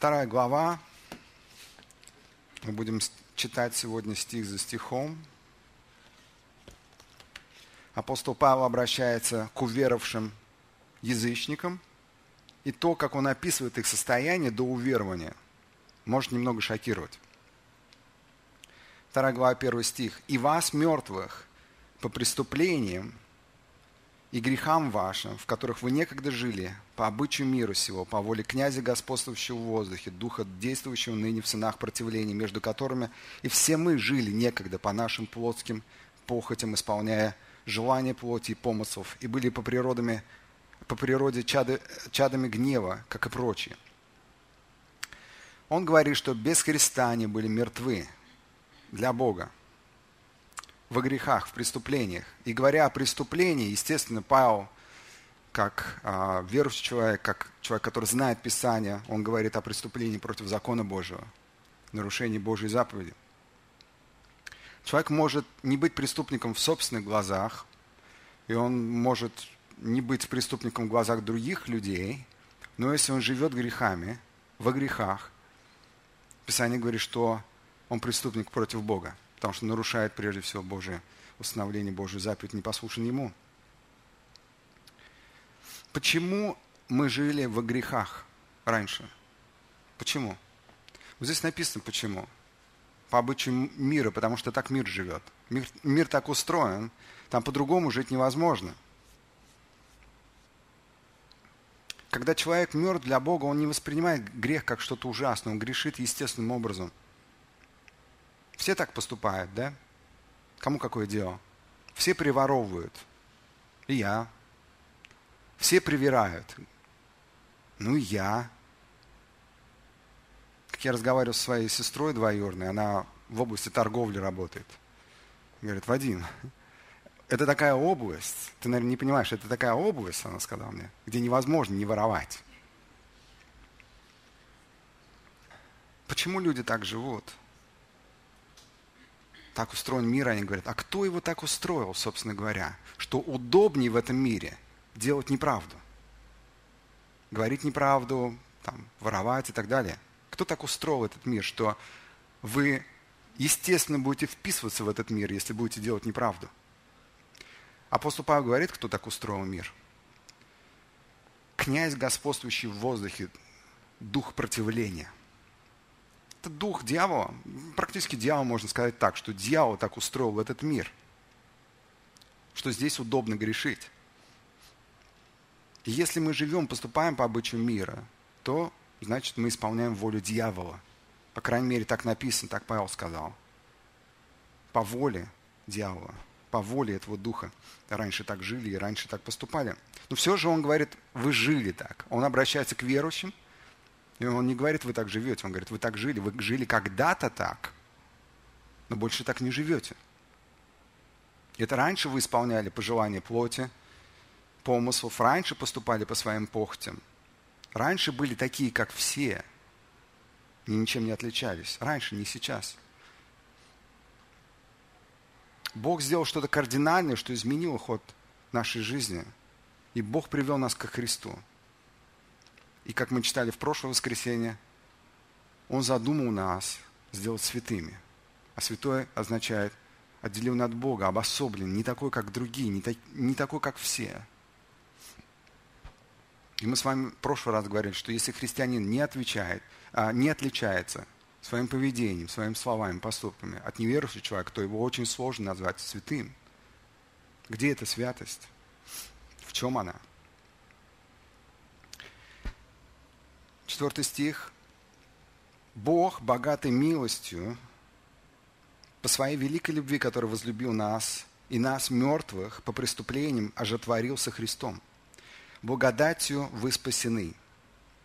Вторая глава. Мы будем читать сегодня стих за стихом. Апостол Павел обращается к уверовавшим язычникам. И то, как он описывает их состояние до уверования, может немного шокировать. Вторая глава, первый стих. «И вас, мертвых, по преступлениям и грехам вашим, в которых вы некогда жили, по обычаю мира сего, по воле князя, господствующего в воздухе, духа, действующего ныне в сынах противления, между которыми и все мы жили некогда по нашим плотским похотям, исполняя желания плоти и помыслов, и были по, природами, по природе чады, чадами гнева, как и прочие. Он говорит, что без Христа они были мертвы для Бога, во грехах, в преступлениях. И говоря о преступлении, естественно, Павел, как э, верующий человек, как человек, который знает Писание, он говорит о преступлении против закона Божьего, нарушении Божьей заповеди. Человек может не быть преступником в собственных глазах, и он может не быть преступником в глазах других людей, но если он живет грехами, во грехах, Писание говорит, что он преступник против Бога потому что нарушает прежде всего Божие установление, Божию заповедь, не послушен Ему. Почему мы жили во грехах раньше? Почему? Вот здесь написано почему. По обычаю мира, потому что так мир живет. Мир, мир так устроен, там по-другому жить невозможно. Когда человек мертв для Бога, он не воспринимает грех как что-то ужасное, он грешит естественным образом – все так поступают, да? Кому какое дело? Все приворовывают. И я. Все привирают. Ну и я. Как я разговаривал со своей сестрой двоюродной, она в области торговли работает. Говорит, Вадим, это такая область, ты, наверное, не понимаешь, это такая область, она сказала мне, где невозможно не воровать. Почему люди так живут? Так устроен мир, они говорят, а кто его так устроил, собственно говоря, что удобнее в этом мире делать неправду? Говорить неправду, там, воровать и так далее. Кто так устроил этот мир, что вы, естественно, будете вписываться в этот мир, если будете делать неправду? Апостол Павел говорит, кто так устроил мир. Князь, господствующий в воздухе, дух противления – это дух дьявола. Практически дьявол можно сказать так, что дьявол так устроил этот мир, что здесь удобно грешить. Если мы живем, поступаем по обычаю мира, то значит мы исполняем волю дьявола. По крайней мере, так написано, так Павел сказал. По воле дьявола, по воле этого духа. Раньше так жили и раньше так поступали. Но все же он говорит, вы жили так. Он обращается к верующим – он не говорит, вы так живете, он говорит, вы так жили, вы жили когда-то так, но больше так не живете. Это раньше вы исполняли пожелания плоти, помыслов, раньше поступали по своим похотям. Раньше были такие, как все, и ничем не отличались. Раньше, не сейчас. Бог сделал что-то кардинальное, что изменило ход нашей жизни. И Бог привел нас ко Христу. И как мы читали в прошлое воскресенье, Он задумал нас сделать святыми. А святой означает отделен от Бога, обособлен, не такой, как другие, не, так, не такой, как все. И мы с вами в прошлый раз говорили, что если христианин не отвечает, а, не отличается своим поведением, своими словами, поступками от неверующего человека, то его очень сложно назвать святым. Где эта святость? В чем она? Четвертый стих. Бог, богатый милостью, по своей великой любви, который возлюбил нас, и нас, мертвых, по преступлениям ожетворил со Христом. Благодатью вы спасены,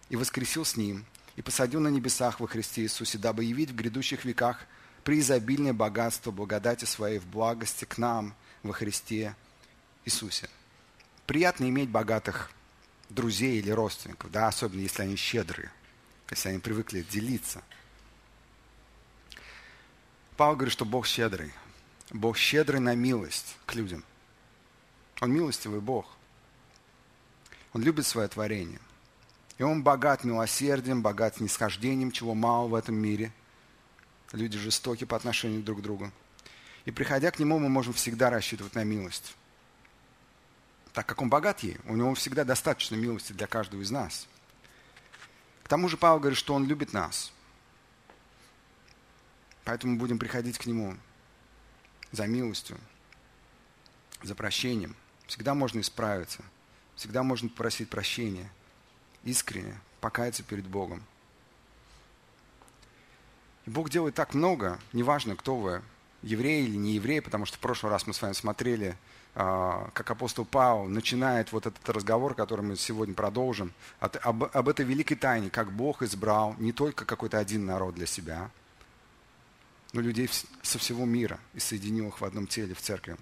и воскресил с Ним, и посадил на небесах во Христе Иисусе, дабы явить в грядущих веках преизобильное богатство благодати своей в благости к нам во Христе Иисусе. Приятно иметь богатых друзей или родственников, да, особенно если они щедрые, если они привыкли делиться. Павел говорит, что Бог щедрый. Бог щедрый на милость к людям. Он милостивый Бог. Он любит свое творение. И Он богат милосердием, богат снисхождением, чего мало в этом мире. Люди жестоки по отношению друг к другу. И приходя к Нему, мы можем всегда рассчитывать на милость. Так как Он богат ей, у Него всегда достаточно милости для каждого из нас. К тому же Павел говорит, что Он любит нас. Поэтому будем приходить к Нему за милостью, за прощением. Всегда можно исправиться, всегда можно попросить прощения, искренне покаяться перед Богом. И Бог делает так много, неважно, кто вы, еврей или не еврей, потому что в прошлый раз мы с вами смотрели, как апостол Павел начинает вот этот разговор, который мы сегодня продолжим, об, об этой великой тайне, как Бог избрал не только какой-то один народ для себя – но людей со всего мира и соединил их в одном теле, в церкви.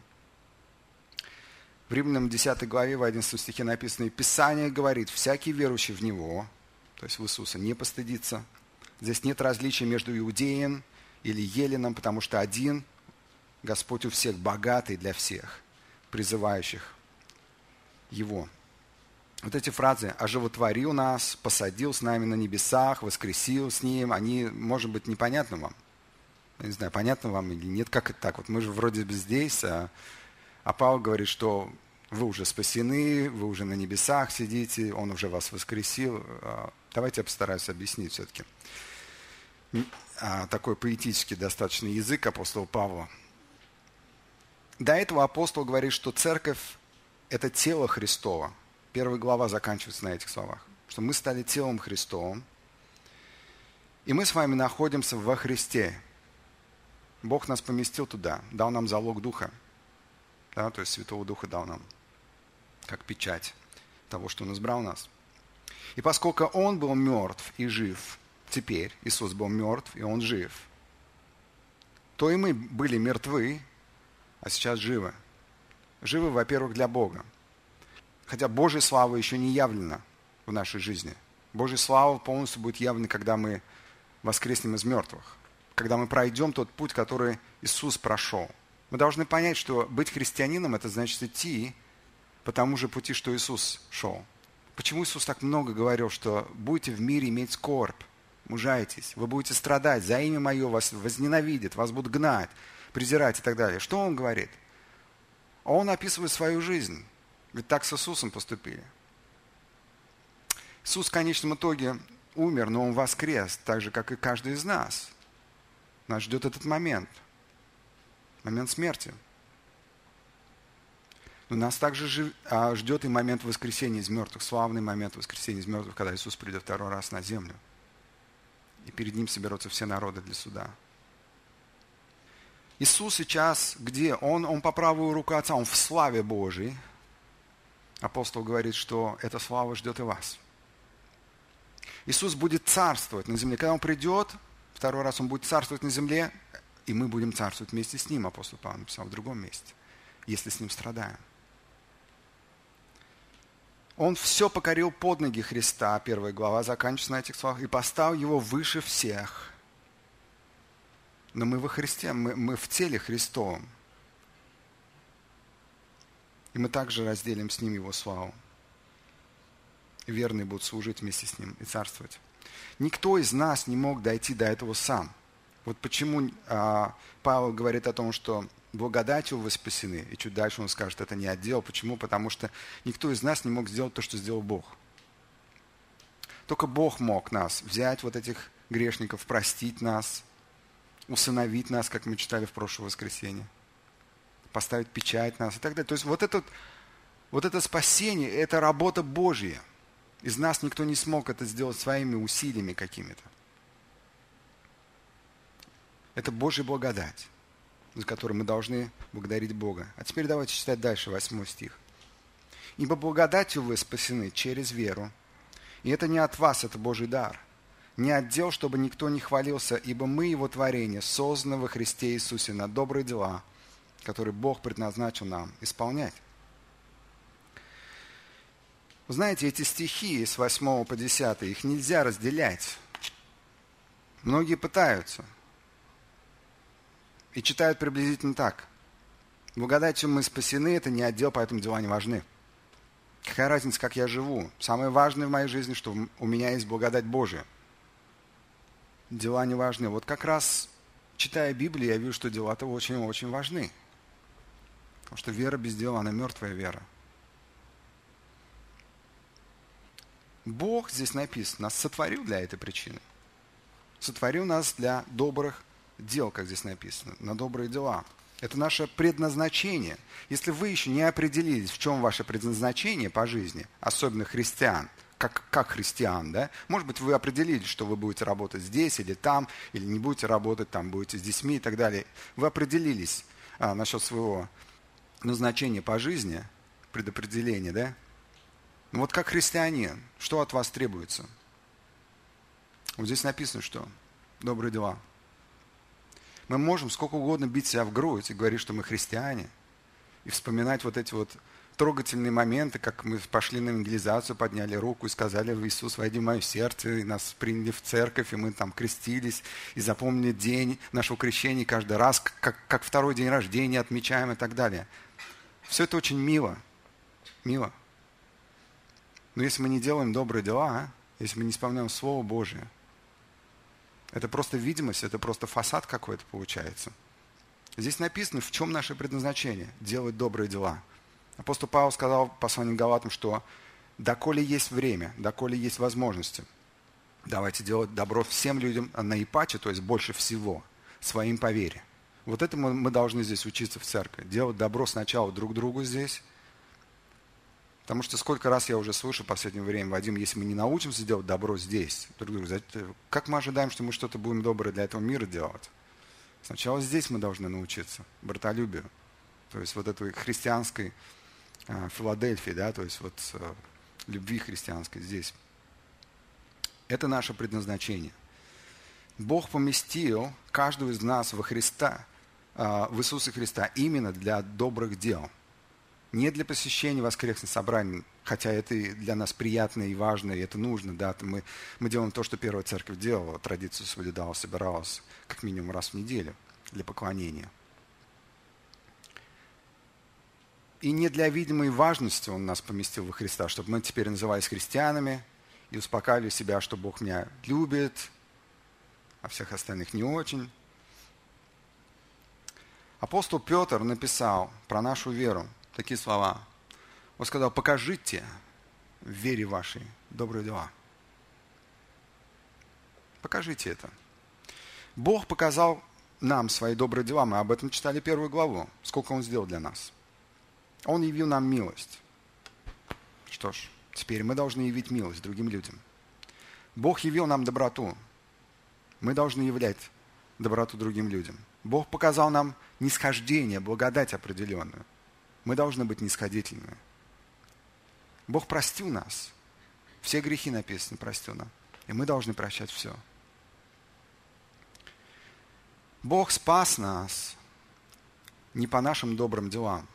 В Римлянам 10 главе, в 11 стихе написано, «Писание говорит, всякий верующий в Него, то есть в Иисуса, не постыдится. Здесь нет различия между иудеем или еленом, потому что один Господь у всех, богатый для всех, призывающих Его». Вот эти фразы «оживотворил нас», «посадил с нами на небесах», «воскресил с Ним», они, может быть, непонятны вам – не знаю, понятно вам или нет, как это так? Вот мы же вроде бы здесь, а, а Павел говорит, что вы уже спасены, вы уже на небесах сидите, он уже вас воскресил. А, давайте я постараюсь объяснить все-таки. А, такой поэтический достаточно язык апостола Павла. До этого апостол говорит, что церковь – это тело Христова. Первая глава заканчивается на этих словах. Что мы стали телом Христовым, и мы с вами находимся во Христе. Бог нас поместил туда, дал нам залог Духа, да, то есть Святого Духа дал нам, как печать того, что Он избрал нас. И поскольку Он был мертв и жив, теперь Иисус был мертв и Он жив, то и мы были мертвы, а сейчас живы. Живы, во-первых, для Бога. Хотя Божья слава еще не явлена в нашей жизни. Божья слава полностью будет явлена, когда мы воскреснем из мертвых когда мы пройдем тот путь, который Иисус прошел. Мы должны понять, что быть христианином – это значит идти по тому же пути, что Иисус шел. Почему Иисус так много говорил, что будете в мире иметь скорбь, мужайтесь, вы будете страдать, за имя Мое вас возненавидят, вас будут гнать, презирать и так далее. Что Он говорит? Он описывает свою жизнь. Ведь так с Иисусом поступили. Иисус в конечном итоге умер, но Он воскрес, так же, как и каждый из нас. Нас ждет этот момент. Момент смерти. Но нас также а, ждет и момент воскресения из мертвых, славный момент воскресения из мертвых, когда Иисус придет второй раз на землю. И перед Ним соберутся все народы для суда. Иисус сейчас где? Он, он по правую руку Отца, Он в славе Божией. Апостол говорит, что эта слава ждет и вас. Иисус будет царствовать на земле. Когда Он придет, Второй раз он будет царствовать на земле, и мы будем царствовать вместе с ним, апостол Павел написал в другом месте, если с ним страдаем. Он все покорил под ноги Христа, первая глава заканчивается на этих словах, и поставил его выше всех. Но мы во Христе, мы, мы в теле Христовом. И мы также разделим с ним его славу. И верные будут служить вместе с ним и царствовать. Никто из нас не мог дойти до этого сам. Вот почему а, Павел говорит о том, что благодатью вы спасены. И чуть дальше он скажет, это не отдел. Почему? Потому что никто из нас не мог сделать то, что сделал Бог. Только Бог мог нас взять, вот этих грешников, простить нас, усыновить нас, как мы читали в прошлое воскресенье, поставить печать нас и так далее. То есть вот это, вот это спасение – это работа Божья – из нас никто не смог это сделать своими усилиями какими-то. Это Божья благодать, за которую мы должны благодарить Бога. А теперь давайте читать дальше, восьмой стих. «Ибо благодатью вы спасены через веру, и это не от вас, это Божий дар, не отдел, чтобы никто не хвалился, ибо мы Его творение, созданы во Христе Иисусе на добрые дела, которые Бог предназначил нам исполнять». Вы знаете, эти стихи с 8 по 10, их нельзя разделять. Многие пытаются. И читают приблизительно так. Благодатью мы спасены, это не отдел, поэтому дела не важны. Какая разница, как я живу? Самое важное в моей жизни, что у меня есть благодать Божия. Дела не важны. Вот как раз, читая Библию, я вижу, что дела-то очень-очень важны. Потому что вера без дела, она мертвая вера. Бог, здесь написано, нас сотворил для этой причины. Сотворил нас для добрых дел, как здесь написано, на добрые дела. Это наше предназначение. Если вы еще не определились, в чем ваше предназначение по жизни, особенно христиан, как, как христиан, да, может быть, вы определились, что вы будете работать здесь или там, или не будете работать там, будете с детьми и так далее. Вы определились а, насчет своего назначения по жизни, предопределения, да? Ну вот как христианин, что от вас требуется? Вот здесь написано, что добрые дела – мы можем сколько угодно бить себя в грудь и говорить, что мы христиане, и вспоминать вот эти вот трогательные моменты, как мы пошли на евангелизацию, подняли руку и сказали, Иисус, войди в мое сердце, и нас приняли в церковь, и мы там крестились, и запомнили день нашего крещения каждый раз, как, как второй день рождения отмечаем и так далее. Все это очень мило, мило. Но если мы не делаем добрые дела, а, если мы не исполняем Слово Божие, это просто видимость, это просто фасад какой-то получается. Здесь написано, в чем наше предназначение – делать добрые дела. Апостол Павел сказал в Галатам, что доколе есть время, доколе есть возможности, давайте делать добро всем людям на ипате, то есть больше всего, своим по вере. Вот это мы должны здесь учиться в церкви. Делать добро сначала друг другу здесь, Потому что сколько раз я уже слышу в последнее время, Вадим, если мы не научимся делать добро здесь, друг другу, как мы ожидаем, что мы что-то будем доброе для этого мира делать? Сначала здесь мы должны научиться, братолюбию. То есть вот этой христианской Филадельфии, да, то есть вот э, любви христианской здесь. Это наше предназначение. Бог поместил каждого из нас во Христа, э, в Иисуса Христа именно для добрых дел – не для посещения воскресных собраний, хотя это и для нас приятно и важно, и это нужно, да, мы, мы делаем то, что первая церковь делала, традицию соблюдала, собиралась как минимум раз в неделю для поклонения. И не для видимой важности Он нас поместил во Христа, чтобы мы теперь назывались христианами и успокаивали себя, что Бог меня любит, а всех остальных не очень. Апостол Петр написал про нашу веру – такие слова. Он сказал, покажите в вере вашей добрые дела. Покажите это. Бог показал нам свои добрые дела. Мы об этом читали первую главу. Сколько Он сделал для нас. Он явил нам милость. Что ж, теперь мы должны явить милость другим людям. Бог явил нам доброту. Мы должны являть доброту другим людям. Бог показал нам нисхождение, благодать определенную. Мы должны быть нисходительными. Бог простил нас. Все грехи написаны, простил нам. И мы должны прощать все. Бог спас нас не по нашим добрым делам,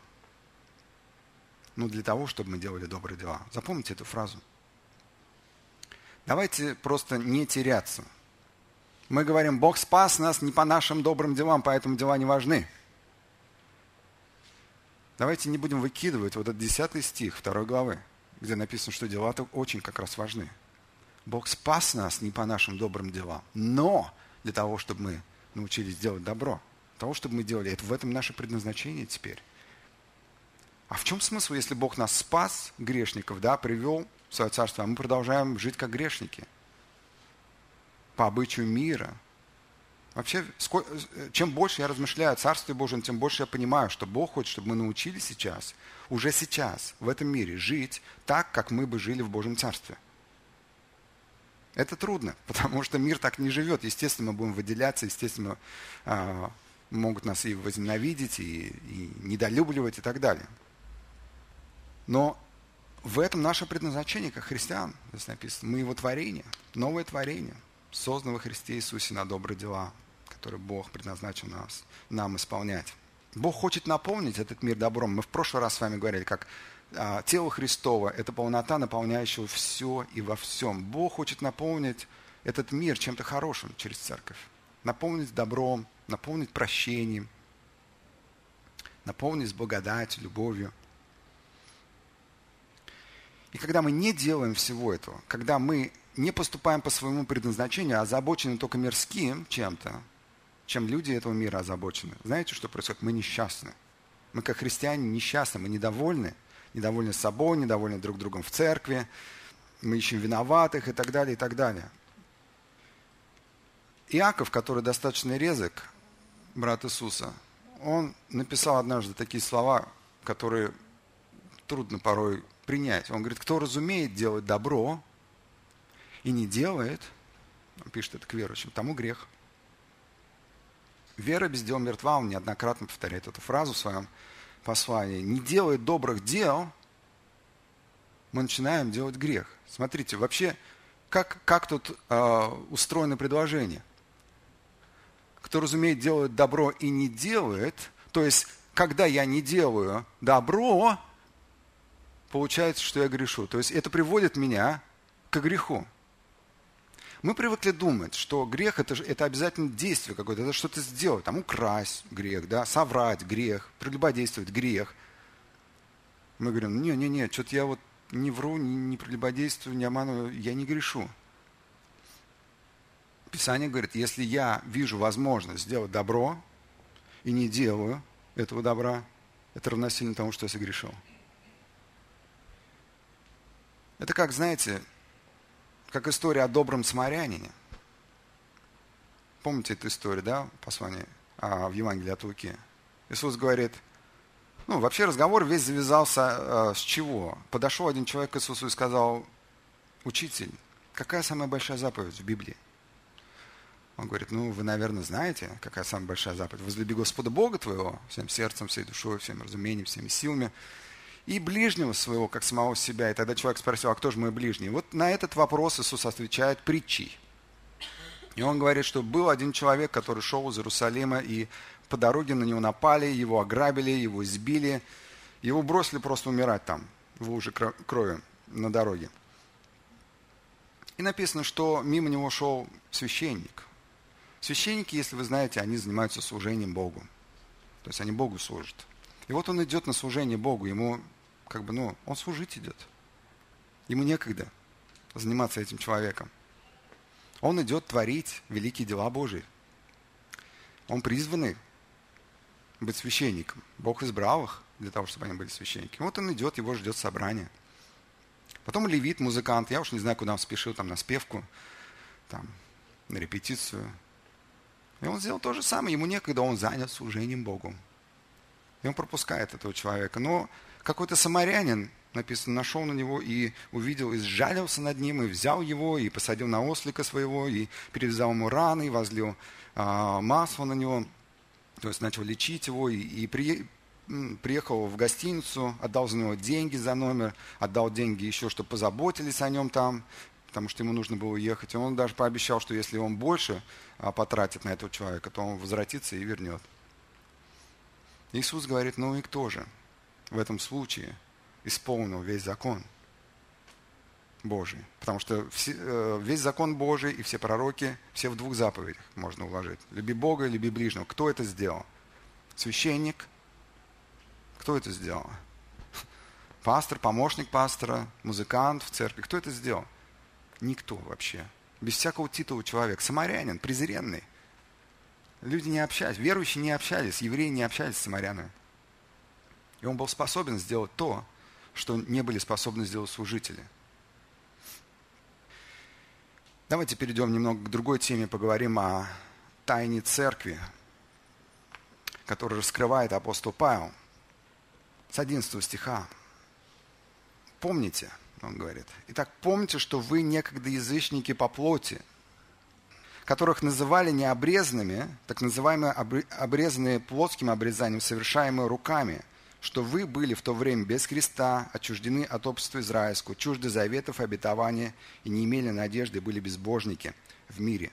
но для того, чтобы мы делали добрые дела. Запомните эту фразу. Давайте просто не теряться. Мы говорим, Бог спас нас не по нашим добрым делам, поэтому дела не важны. Давайте не будем выкидывать вот этот 10 стих 2 главы, где написано, что дела-то очень как раз важны. Бог спас нас не по нашим добрым делам, но для того, чтобы мы научились делать добро. Для того, чтобы мы делали это. В этом наше предназначение теперь. А в чем смысл, если Бог нас спас, грешников, да, привел в свое царство, а мы продолжаем жить как грешники? По обычаю мира – Вообще, э, чем больше я размышляю о Царстве Божьем, тем больше я понимаю, что Бог хочет, чтобы мы научились сейчас, уже сейчас, в этом мире, жить так, как мы бы жили в Божьем Царстве. Это трудно, потому что мир так не живет. Естественно, мы будем выделяться, естественно, а, могут нас и возненавидеть, и, и недолюбливать, и так далее. Но в этом наше предназначение, как христиан, здесь написано. Мы его творение, новое творение, созданное во Христе Иисусе на добрые дела, который Бог предназначил нас, нам исполнять. Бог хочет наполнить этот мир добром. Мы в прошлый раз с вами говорили, как а, тело Христова – это полнота, наполняющая все и во всем. Бог хочет наполнить этот мир чем-то хорошим через церковь. Наполнить добром, наполнить прощением, наполнить благодатью, любовью. И когда мы не делаем всего этого, когда мы не поступаем по своему предназначению, а озабочены только мирским чем-то, чем люди этого мира озабочены, знаете, что происходит? Мы несчастны. Мы, как христиане, несчастны, мы недовольны. Недовольны собой, недовольны друг другом в церкви, мы ищем виноватых и так далее, и так далее. Иаков, который достаточно резок, брат Иисуса, он написал однажды такие слова, которые трудно порой принять. Он говорит, кто разумеет делать добро и не делает, он пишет это к верующим, тому грех. Вера без дел мертва, он неоднократно повторяет эту фразу в своем послании. Не делает добрых дел, мы начинаем делать грех. Смотрите, вообще, как, как тут э, устроено предложение? Кто разумеет делает добро и не делает, то есть, когда я не делаю добро, получается, что я грешу. То есть это приводит меня к греху. Мы привыкли думать, что грех это, это обязательно действие какое-то, это что-то сделать, там украсть грех, да, соврать грех, прелюбодействовать грех. Мы говорим, не-не-не, что-то я вот не вру, не, не прелюбодействую, не обманываю, я не грешу. Писание говорит, если я вижу возможность сделать добро и не делаю этого добра, это равносильно тому, что я согрешил. Это как, знаете, как история о добром самарянине. Помните эту историю, да, послание а, в Евангелии от Луки? Иисус говорит, ну, вообще разговор весь завязался а, с чего? Подошел один человек к Иисусу и сказал, учитель, какая самая большая заповедь в Библии? Он говорит, ну, вы, наверное, знаете, какая самая большая заповедь. Возлюби Господа Бога твоего всем сердцем, всей душой, всем разумением, всеми силами и ближнего своего, как самого себя. И тогда человек спросил, а кто же мой ближний? Вот на этот вопрос Иисус отвечает притчей. И он говорит, что был один человек, который шел из Иерусалима, и по дороге на него напали, его ограбили, его избили, его бросили просто умирать там, в луже крови на дороге. И написано, что мимо него шел священник. Священники, если вы знаете, они занимаются служением Богу. То есть они Богу служат. И вот он идет на служение Богу, ему как бы, ну, он служить идет. Ему некогда заниматься этим человеком. Он идет творить великие дела Божии. Он призванный быть священником. Бог избрал их для того, чтобы они были священниками. Вот он идет, его ждет собрание. Потом левит, музыкант, я уж не знаю, куда он спешил, там на спевку, там, на репетицию. И он сделал то же самое, ему некогда, он занят служением Богу. И он пропускает этого человека. Но какой-то самарянин, написано, нашел на него и увидел, и сжалился над ним, и взял его, и посадил на ослика своего, и перевязал ему раны, и возлил а, масло на него, то есть начал лечить его, и, и при, приехал в гостиницу, отдал за него деньги за номер, отдал деньги еще, чтобы позаботились о нем там, потому что ему нужно было уехать. И он даже пообещал, что если он больше а, потратит на этого человека, то он возвратится и вернет. Иисус говорит, ну и кто же? в этом случае исполнил весь закон Божий. Потому что все, э, весь закон Божий и все пророки, все в двух заповедях можно уложить. Люби Бога и люби ближнего. Кто это сделал? Священник? Кто это сделал? Пастор, помощник пастора, музыкант в церкви. Кто это сделал? Никто вообще. Без всякого титула человек. Самарянин, презренный. Люди не общались, верующие не общались, евреи не общались с самарянами. И он был способен сделать то, что не были способны сделать служители. Давайте перейдем немного к другой теме, поговорим о тайне церкви, которую раскрывает апостол Павел. С 11 стиха. Помните, он говорит, «Итак, помните, что вы некогда язычники по плоти, которых называли необрезанными, так называемые обрезанные плотским обрезанием, совершаемые руками – что вы были в то время без Христа, отчуждены от общества израильского, чужды заветов и обетования, и не имели надежды, были безбожники в мире.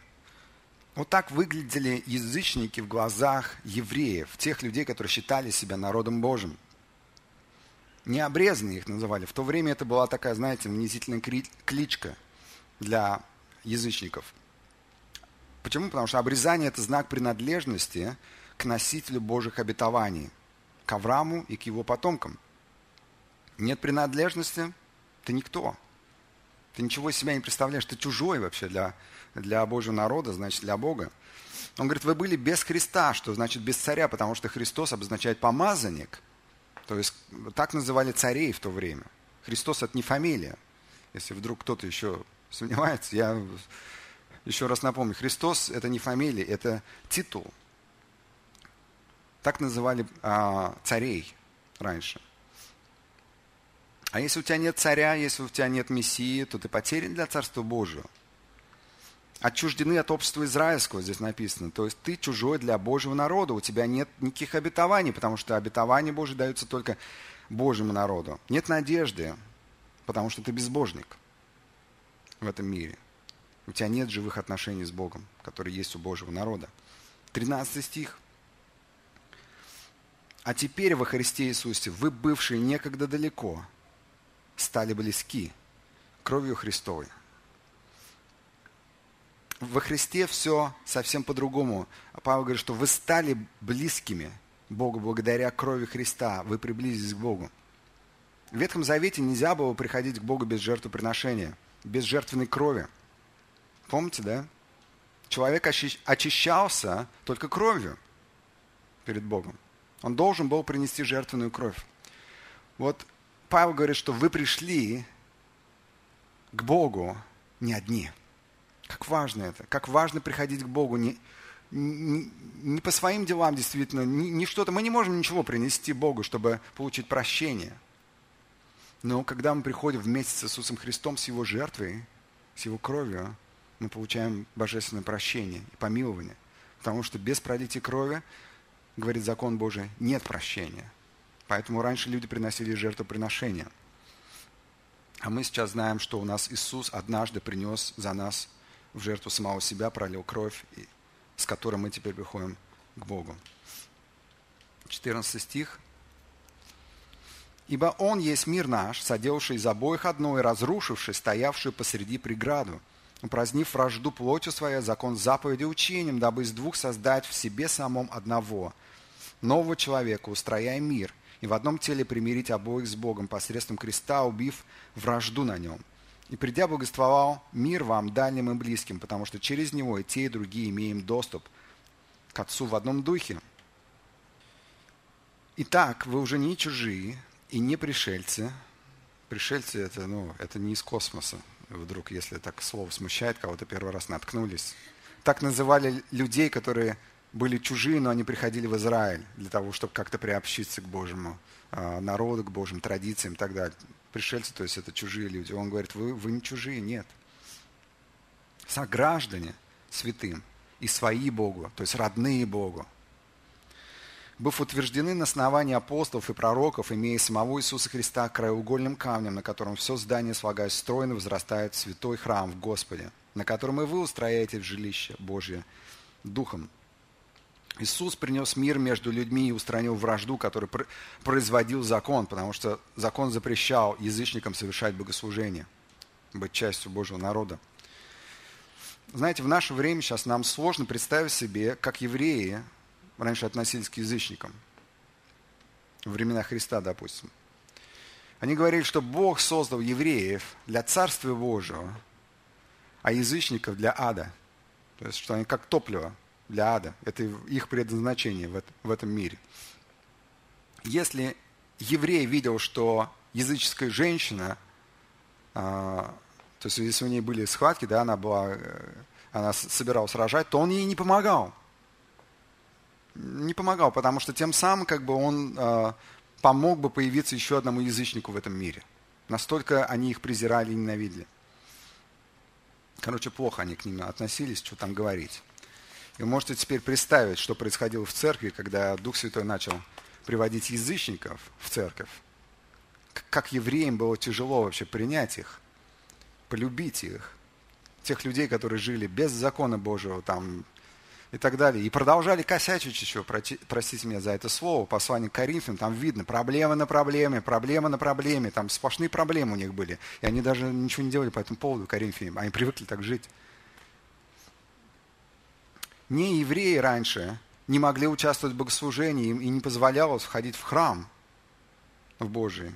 Вот так выглядели язычники в глазах евреев, тех людей, которые считали себя народом Божьим. Необрезанные их называли. В то время это была такая, знаете, унизительная кличка для язычников. Почему? Потому что обрезание – это знак принадлежности к носителю Божьих обетований – к Аврааму и к его потомкам. Нет принадлежности, Ты никто. Ты ничего из себя не представляешь. Ты чужой вообще для, для Божьего народа, значит, для Бога. Он говорит, вы были без Христа, что значит без царя, потому что Христос обозначает помазанник. То есть так называли царей в то время. Христос это не фамилия. Если вдруг кто-то еще сомневается, я еще раз напомню, Христос это не фамилия, это титул. Так называли а, царей раньше. А если у тебя нет царя, если у тебя нет мессии, то ты потерян для Царства Божьего. Отчуждены от общества израильского, здесь написано. То есть ты чужой для Божьего народа, у тебя нет никаких обетований, потому что обетования Божьи даются только Божьему народу. Нет надежды, потому что ты безбожник в этом мире. У тебя нет живых отношений с Богом, которые есть у Божьего народа. 13 стих. А теперь во Христе Иисусе вы, бывшие некогда далеко, стали близки кровью Христовой. Во Христе все совсем по-другому. Павел говорит, что вы стали близкими Богу благодаря крови Христа. Вы приблизились к Богу. В Ветхом Завете нельзя было приходить к Богу без жертвоприношения, без жертвенной крови. Помните, да? Человек очищался только кровью перед Богом. Он должен был принести жертвенную кровь. Вот Павел говорит, что вы пришли к Богу не одни. Как важно это, как важно приходить к Богу не, не, не по своим делам действительно, не, не что-то. Мы не можем ничего принести Богу, чтобы получить прощение. Но когда мы приходим вместе с Иисусом Христом, с Его жертвой, с Его кровью, мы получаем божественное прощение и помилование. Потому что без пролития крови, говорит закон Божий, нет прощения. Поэтому раньше люди приносили жертвоприношения. А мы сейчас знаем, что у нас Иисус однажды принес за нас в жертву самого себя, пролил кровь, с которой мы теперь приходим к Богу. 14 стих. «Ибо Он есть мир наш, соделавший из обоих одно и разрушивший стоявшую посреди преграду, упразднив вражду плотью своей, закон заповеди учением, дабы из двух создать в себе самом одного, нового человека, устрояя мир – и в одном теле примирить обоих с Богом посредством креста, убив вражду на нем. И придя богоствовал мир вам, дальним и близким, потому что через него и те, и другие имеем доступ к Отцу в одном духе. Итак, вы уже не чужие и не пришельцы. Пришельцы это, ну, это не из космоса. Вдруг, если так слово смущает, кого-то первый раз наткнулись. Так называли людей, которые были чужие, но они приходили в Израиль для того, чтобы как-то приобщиться к Божьему а, народу, к Божьим традициям и так далее. Пришельцы, то есть это чужие люди. Он говорит, вы, вы не чужие, нет. Сограждане святым и свои Богу, то есть родные Богу. Быв утверждены на основании апостолов и пророков, имея самого Иисуса Христа краеугольным камнем, на котором все здание, слагаясь стройно, возрастает в святой храм в Господе, на котором и вы устрояете жилище Божье Духом Иисус принес мир между людьми и устранил вражду, которую производил закон, потому что закон запрещал язычникам совершать богослужение, быть частью Божьего народа. Знаете, в наше время сейчас нам сложно представить себе, как евреи раньше относились к язычникам. Во времена Христа, допустим. Они говорили, что Бог создал евреев для Царствия Божьего, а язычников для ада. То есть, что они как топливо – для ада. Это их предназначение в этом мире. Если еврей видел, что языческая женщина, а, то есть если у нее были схватки, да, она, была, э, она собиралась рожать, то он ей не помогал. Не помогал, потому что тем самым как бы он а, помог бы появиться еще одному язычнику в этом мире. Настолько они их презирали и ненавидели. Короче, плохо они к ним относились, что там говорить. И вы можете теперь представить, что происходило в церкви, когда Дух Святой начал приводить язычников в церковь. Как евреям было тяжело вообще принять их, полюбить их. Тех людей, которые жили без закона Божьего там, и так далее. И продолжали косячить еще, простите меня за это слово, послание к Коринфянам, там видно, проблемы на проблеме, проблема на проблеме, там сплошные проблемы у них были. И они даже ничего не делали по этому поводу, Коринфянам. Они привыкли так жить не евреи раньше не могли участвовать в богослужении, и не позволялось входить в храм в Божий.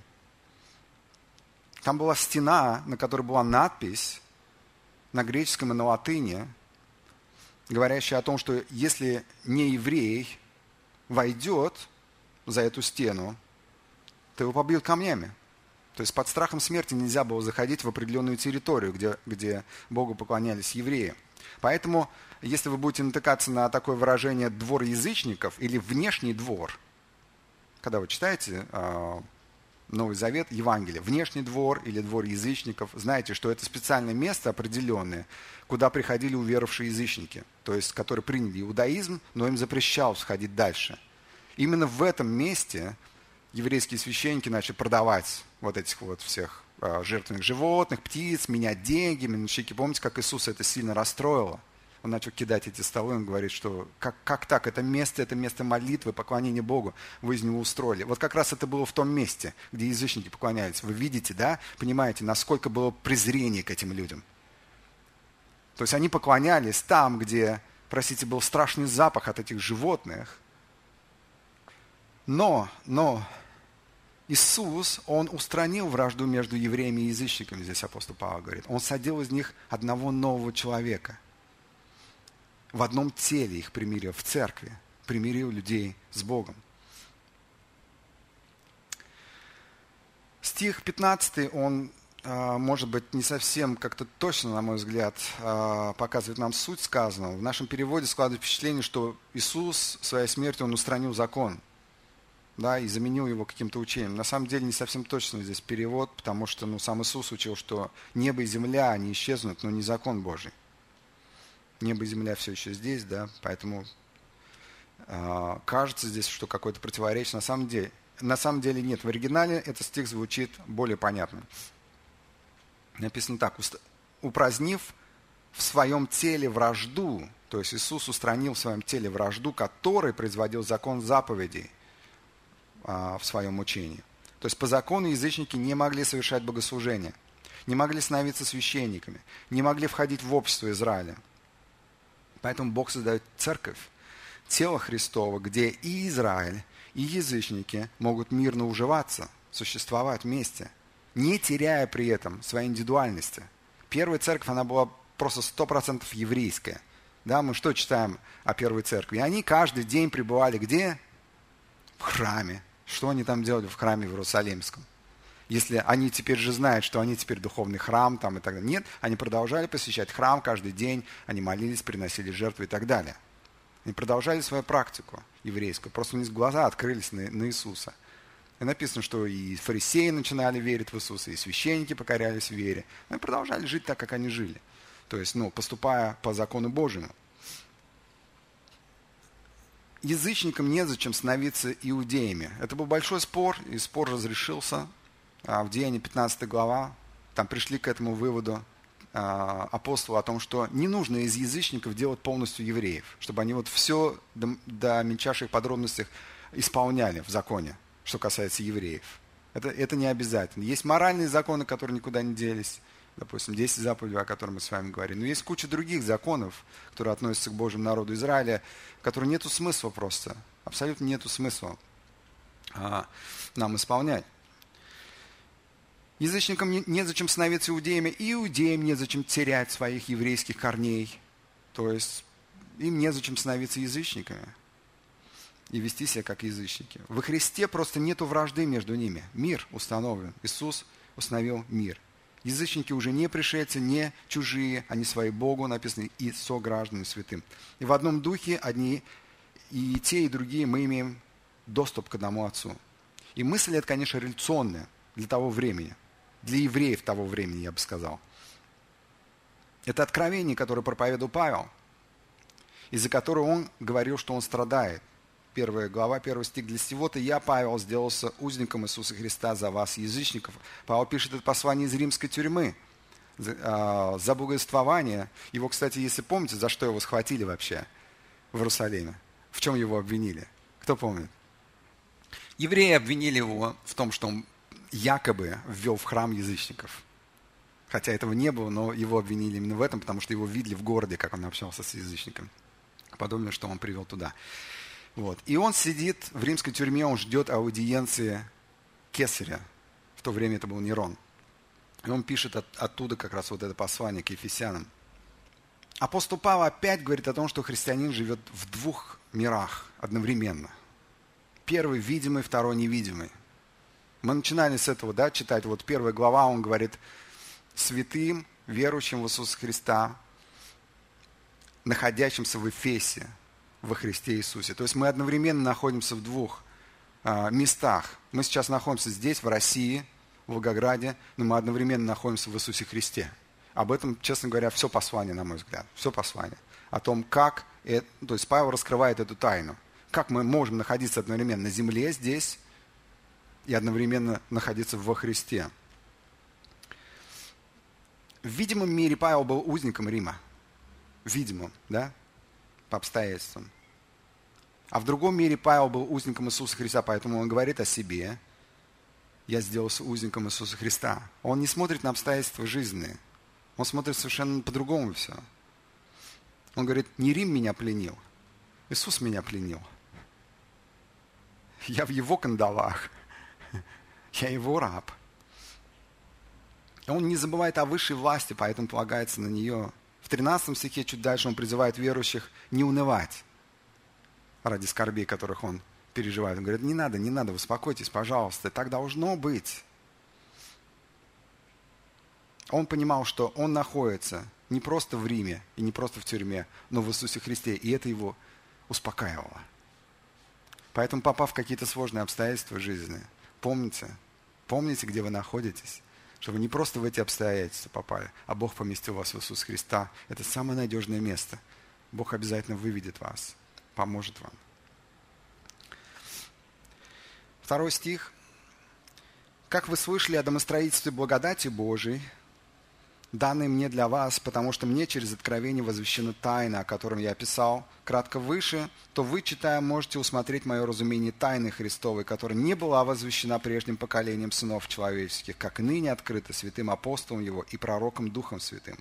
Там была стена, на которой была надпись на греческом и на латыни, говорящая о том, что если не еврей войдет за эту стену, то его побьют камнями. То есть под страхом смерти нельзя было заходить в определенную территорию, где, где Богу поклонялись евреи. Поэтому, если вы будете натыкаться на такое выражение «двор язычников» или «внешний двор», когда вы читаете а, Новый Завет, Евангелие, внешний двор или двор язычников, знаете, что это специальное место определенное, куда приходили уверовавшие язычники, то есть которые приняли иудаизм, но им запрещалось ходить дальше. Именно в этом месте еврейские священники начали продавать вот этих вот всех а, жертвенных животных, птиц, менять деньги, минутчики. Помните, как Иисус это сильно расстроило? Он начал кидать эти столы, он говорит, что как, как так, это место, это место молитвы, поклонения Богу, вы из него устроили. Вот как раз это было в том месте, где язычники поклонялись. Вы видите, да, понимаете, насколько было презрение к этим людям. То есть они поклонялись там, где, простите, был страшный запах от этих животных. Но, но, Иисус, Он устранил вражду между евреями и язычниками, здесь апостол Павел говорит. Он садил из них одного нового человека – в одном теле их примирил, в церкви, примирил людей с Богом. Стих 15, он, а, может быть, не совсем как-то точно, на мой взгляд, а, показывает нам суть сказанного. В нашем переводе складывается впечатление, что Иисус своей смертью, он устранил закон, да, и заменил его каким-то учением. На самом деле не совсем точно здесь перевод, потому что ну, сам Иисус учил, что небо и земля, они исчезнут, но не закон Божий небо и земля все еще здесь, да, поэтому э, кажется здесь, что какое-то противоречие. На самом деле, на самом деле нет. В оригинале этот стих звучит более понятно. Написано так, упразднив в своем теле вражду, то есть Иисус устранил в своем теле вражду, который производил закон заповедей а, в своем учении. То есть по закону язычники не могли совершать богослужение, не могли становиться священниками, не могли входить в общество Израиля – Поэтому Бог создает церковь, тело Христово, где и Израиль, и язычники могут мирно уживаться, существовать вместе, не теряя при этом своей индивидуальности. Первая церковь, она была просто сто процентов еврейская. Да, мы что читаем о первой церкви? И они каждый день пребывали где? В храме. Что они там делали в храме в Иерусалимском? Если они теперь же знают, что они теперь духовный храм там и так далее. Нет, они продолжали посещать храм каждый день, они молились, приносили жертвы и так далее. Они продолжали свою практику еврейскую, просто у них глаза открылись на, на Иисуса. И написано, что и фарисеи начинали верить в Иисуса, и священники покорялись в вере. Но и продолжали жить так, как они жили. То есть, ну, поступая по закону Божьему. Язычникам незачем становиться иудеями. Это был большой спор, и спор разрешился в Деянии 15 глава, там пришли к этому выводу а, апостолы о том, что не нужно из язычников делать полностью евреев, чтобы они вот все до, до мельчайших подробностей исполняли в законе, что касается евреев. Это, это не обязательно. Есть моральные законы, которые никуда не делись, допустим, 10 заповедей, о которых мы с вами говорим. Но есть куча других законов, которые относятся к Божьему народу Израиля, которые нету смысла просто, абсолютно нету смысла а, нам исполнять. Язычникам незачем становиться иудеями, и иудеям незачем терять своих еврейских корней. То есть им незачем становиться язычниками и вести себя как язычники. Во Христе просто нету вражды между ними. Мир установлен. Иисус установил мир. Язычники уже не пришельцы, не чужие, они свои Богу написаны и сограждане святым. И в одном духе одни и те, и другие мы имеем доступ к одному Отцу. И мысль эта, конечно, реляционная для того времени – для евреев того времени, я бы сказал. Это откровение, которое проповедовал Павел, из-за которого он говорил, что он страдает. Первая глава, первый стих. «Для сего-то я, Павел, сделался узником Иисуса Христа за вас, язычников». Павел пишет это послание из римской тюрьмы за, а, за богоствование. Его, кстати, если помните, за что его схватили вообще в Иерусалиме? В чем его обвинили? Кто помнит? Евреи обвинили его в том, что он якобы ввел в храм язычников. Хотя этого не было, но его обвинили именно в этом, потому что его видели в городе, как он общался с язычниками. Подумали, что он привел туда. Вот. И он сидит в римской тюрьме, он ждет аудиенции кесаря. В то время это был Нерон. И он пишет от, оттуда как раз вот это послание к Ефесянам. Апостол Павел опять говорит о том, что христианин живет в двух мирах одновременно. Первый видимый, второй невидимый. Мы начинали с этого, да, читать. Вот первая глава, он говорит, святым, верующим в Иисуса Христа, находящимся в Эфесе, во Христе Иисусе. То есть мы одновременно находимся в двух а, местах. Мы сейчас находимся здесь, в России, в Волгограде, но мы одновременно находимся в Иисусе Христе. Об этом, честно говоря, все послание, на мой взгляд. Все послание. О том, как... Это, то есть Павел раскрывает эту тайну. Как мы можем находиться одновременно на земле здесь и одновременно находиться во Христе. В видимом мире Павел был узником Рима. Видимым, да? По обстоятельствам. А в другом мире Павел был узником Иисуса Христа, поэтому он говорит о себе. Я сделался узником Иисуса Христа. Он не смотрит на обстоятельства жизненные. Он смотрит совершенно по-другому все. Он говорит, не Рим меня пленил, Иисус меня пленил. Я в его кандалах. Я его раб. Он не забывает о высшей власти, поэтому полагается на нее. В 13 стихе, чуть дальше, он призывает верующих не унывать ради скорбей, которых он переживает. Он говорит, не надо, не надо, успокойтесь, пожалуйста, так должно быть. Он понимал, что он находится не просто в Риме и не просто в тюрьме, но в Иисусе Христе, и это его успокаивало. Поэтому, попав в какие-то сложные обстоятельства жизни, помните, помните, где вы находитесь, что вы не просто в эти обстоятельства попали, а Бог поместил вас в Иисус Христа. Это самое надежное место. Бог обязательно выведет вас, поможет вам. Второй стих. «Как вы слышали о домостроительстве благодати Божией, данный мне для вас, потому что мне через откровение возвещена тайна, о котором я писал. Кратко выше, то вы, читая, можете усмотреть мое разумение тайны Христовой, которая не была возвещена прежним поколением сынов человеческих, как ныне открыта святым апостолом его и пророком Духом Святым.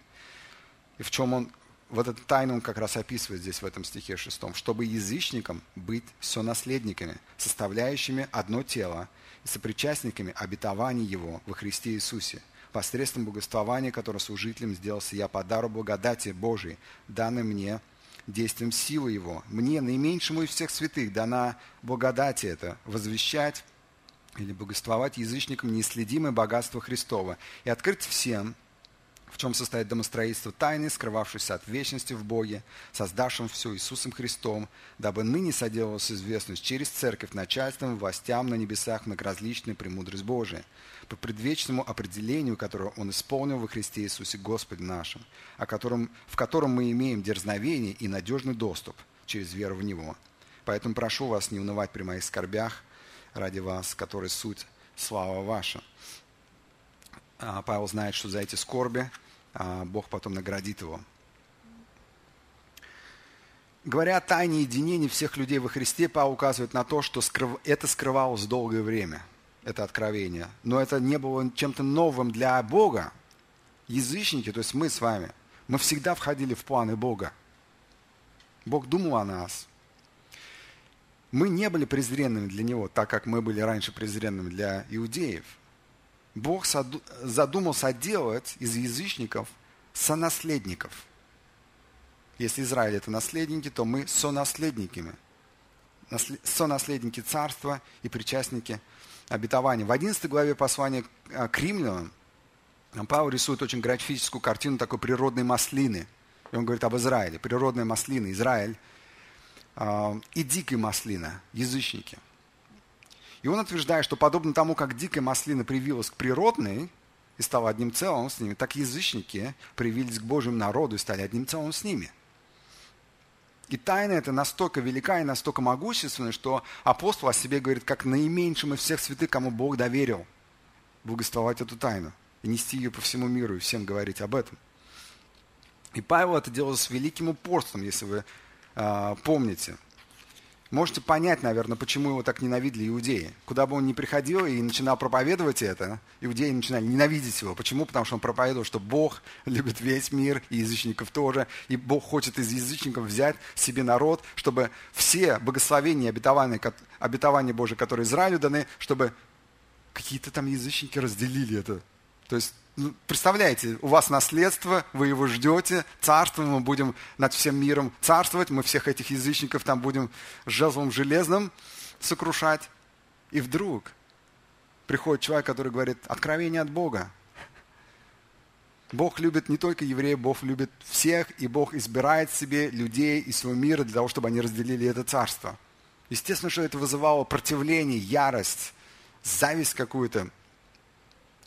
И в чем он, вот эту тайну он как раз описывает здесь в этом стихе шестом, чтобы язычникам быть сонаследниками, составляющими одно тело и сопричастниками обетований его во Христе Иисусе – посредством богослования, которое служителем сделался я по дару благодати Божией, данной мне действием силы Его. Мне, наименьшему из всех святых, дана благодать это, возвещать или богословать язычникам неисследимое богатство Христова и открыть всем, в чем состоит домостроительство тайны, скрывавшейся от вечности в Боге, создавшим все Иисусом Христом, дабы ныне соделалась известность через церковь начальством, властям на небесах многоразличная премудрость Божия, по предвечному определению, которое Он исполнил во Христе Иисусе Господе нашим, о котором, в котором мы имеем дерзновение и надежный доступ через веру в Него. Поэтому прошу вас не унывать при моих скорбях ради вас, которые суть слава ваша. А, Павел знает, что за эти скорби а, Бог потом наградит его. Говоря о тайне единения всех людей во Христе, Павел указывает на то, что это скрывалось долгое время, это откровение. Но это не было чем-то новым для Бога. Язычники, то есть мы с вами, мы всегда входили в планы Бога. Бог думал о нас. Мы не были презренными для Него, так как мы были раньше презренными для иудеев – Бог задумался делать из язычников сонаследников. Если Израиль это наследники, то мы сонаследниками. Сонаследники царства и причастники обетования. В 11 главе послания к римлянам Павел рисует очень графическую картину такой природной маслины. И он говорит об Израиле. Природная маслина, Израиль. А, и дикая маслина, язычники – и он утверждает, что подобно тому, как дикая маслина привилась к природной и стала одним целым с ними, так язычники привились к Божьему народу и стали одним целым с ними. И тайна эта настолько велика и настолько могущественна, что апостол о себе говорит, как наименьшим из всех святых, кому Бог доверил благословать эту тайну и нести ее по всему миру и всем говорить об этом. И Павел это делал с великим упорством, если вы э, помните – Можете понять, наверное, почему его так ненавидели иудеи. Куда бы он ни приходил и начинал проповедовать это, иудеи начинали ненавидеть его. Почему? Потому что он проповедовал, что Бог любит весь мир, и язычников тоже, и Бог хочет из язычников взять себе народ, чтобы все благословения, обетования, обетования Божие, которые Израилю даны, чтобы какие-то там язычники разделили это. То есть представляете, у вас наследство, вы его ждете, царство, мы будем над всем миром царствовать, мы всех этих язычников там будем жезлом железным сокрушать. И вдруг приходит человек, который говорит, откровение от Бога. Бог любит не только евреев, Бог любит всех, и Бог избирает себе людей из своего мира для того, чтобы они разделили это царство. Естественно, что это вызывало противление, ярость, зависть какую-то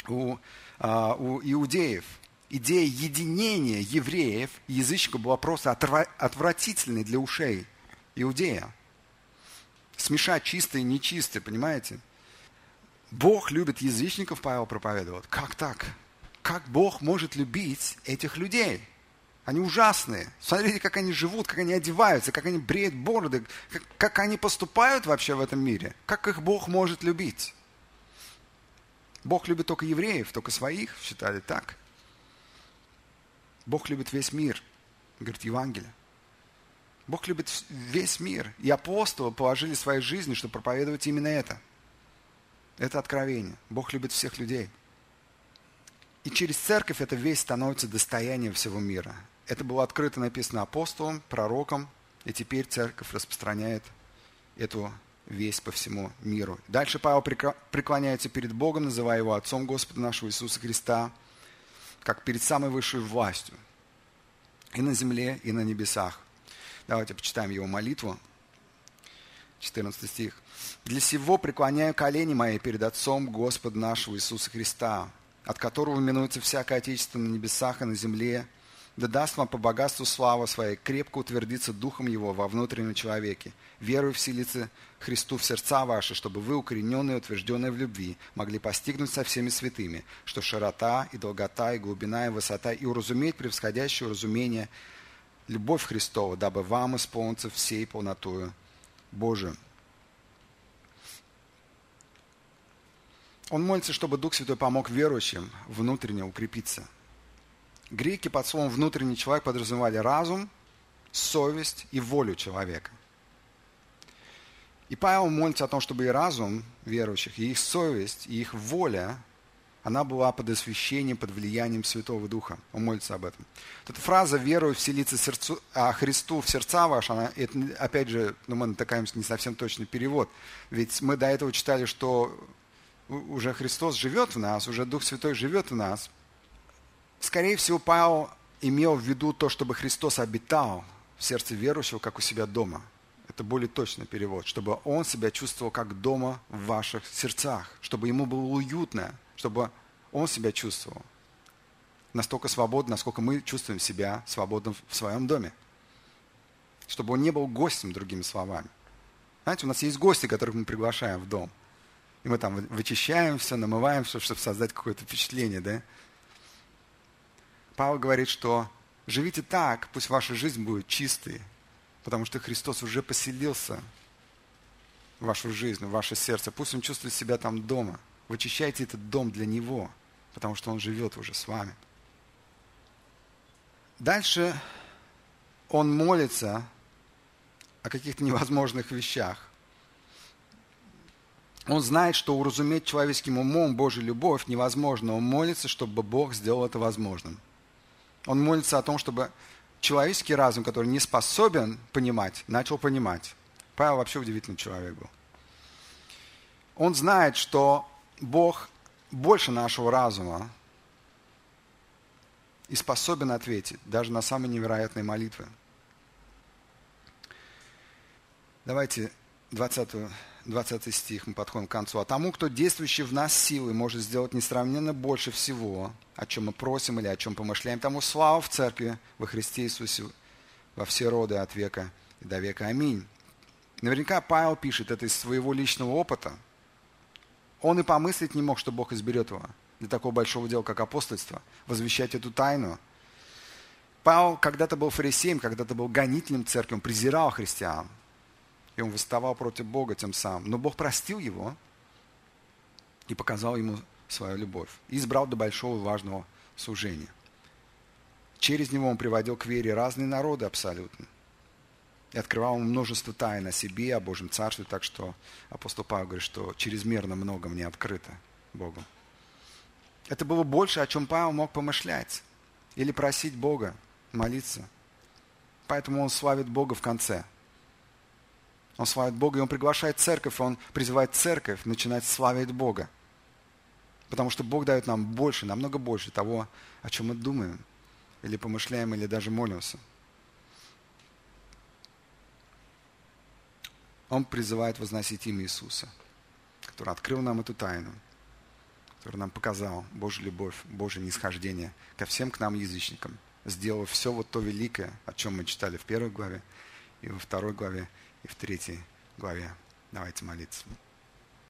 у а, у иудеев. Идея единения евреев и язычников была просто отвратительной для ушей иудея. Смешать чистое и нечистое, понимаете? Бог любит язычников, Павел проповедовал. Как так? Как Бог может любить этих людей? Они ужасные. Смотрите, как они живут, как они одеваются, как они бреют бороды, как, как они поступают вообще в этом мире. Как их Бог может любить? Бог любит только евреев, только своих, считали так. Бог любит весь мир, говорит Евангелие. Бог любит весь мир. И апостолы положили свои жизни, чтобы проповедовать именно это. Это откровение. Бог любит всех людей. И через церковь эта весть становится достоянием всего мира. Это было открыто написано апостолом, пророком, и теперь церковь распространяет эту весь по всему миру. Дальше Павел преклоняется перед Богом, называя его Отцом Господа нашего Иисуса Христа, как перед самой высшей властью и на земле, и на небесах. Давайте почитаем его молитву. 14 стих. «Для сего преклоняю колени мои перед Отцом Господа нашего Иисуса Христа, от которого минуется всякое Отечество на небесах и на земле, да даст вам по богатству славы своей крепко утвердиться Духом Его во внутреннем человеке, верую вселиться Христу в сердца ваши, чтобы вы, укорененные и утвержденные в любви, могли постигнуть со всеми святыми, что широта и долгота, и глубина, и высота, и уразуметь превосходящее разумение любовь Христова, дабы вам исполниться всей полнотою Божию. Он молится, чтобы Дух Святой помог верующим внутренне укрепиться – Греки под словом «внутренний человек» подразумевали разум, совесть и волю человека. И Павел молится о том, чтобы и разум верующих, и их совесть, и их воля, она была под освящением, под влиянием Святого Духа. Он молится об этом. Эта фраза «верую вселиться сердцу, а Христу в сердца ваши», она, это, опять же, ну, мы натыкаемся не совсем точный перевод. Ведь мы до этого читали, что уже Христос живет в нас, уже Дух Святой живет в нас – Скорее всего, Павел имел в виду то, чтобы Христос обитал в сердце верующего, как у себя дома. Это более точный перевод. Чтобы он себя чувствовал как дома в ваших сердцах. Чтобы ему было уютно. Чтобы он себя чувствовал настолько свободно, насколько мы чувствуем себя свободным в своем доме. Чтобы он не был гостем, другими словами. Знаете, у нас есть гости, которых мы приглашаем в дом. И мы там вычищаем все, намываем все, чтобы создать какое-то впечатление, да? Павел говорит, что живите так, пусть ваша жизнь будет чистой, потому что Христос уже поселился в вашу жизнь, в ваше сердце. Пусть Он чувствует себя там дома. Вычищайте этот дом для Него, потому что Он живет уже с вами. Дальше он молится о каких-то невозможных вещах. Он знает, что уразуметь человеческим умом Божью любовь невозможно. Он молится, чтобы Бог сделал это возможным. Он молится о том, чтобы человеческий разум, который не способен понимать, начал понимать. Павел вообще удивительный человек был. Он знает, что Бог больше нашего разума и способен ответить даже на самые невероятные молитвы. Давайте 20 20 стих, мы подходим к концу. «А тому, кто действующий в нас силой, может сделать несравненно больше всего, о чем мы просим или о чем помышляем, тому слава в Церкви во Христе Иисусе во все роды от века и до века. Аминь». Наверняка Павел пишет это из своего личного опыта. Он и помыслить не мог, что Бог изберет его для такого большого дела, как апостольство, возвещать эту тайну. Павел когда-то был фарисеем, когда-то был гонителем церкви, он презирал христиан – и он восставал против Бога тем самым. Но Бог простил его и показал ему свою любовь. И избрал до большого и важного служения. Через него он приводил к вере разные народы абсолютно. И открывал ему множество тайн о себе, о Божьем Царстве. Так что апостол Павел говорит, что чрезмерно много мне открыто Богом. Это было больше, о чем Павел мог помышлять или просить Бога, молиться. Поэтому он славит Бога в конце. Он славит Бога, и он приглашает церковь, он призывает церковь начинать славить Бога. Потому что Бог дает нам больше, намного больше того, о чем мы думаем, или помышляем, или даже молимся. Он призывает возносить имя Иисуса, который открыл нам эту тайну, который нам показал Божью любовь, Божье нисхождение ко всем к нам язычникам, сделав все вот то великое, о чем мы читали в первой главе, и во второй главе, в третьей главе. Давайте молиться.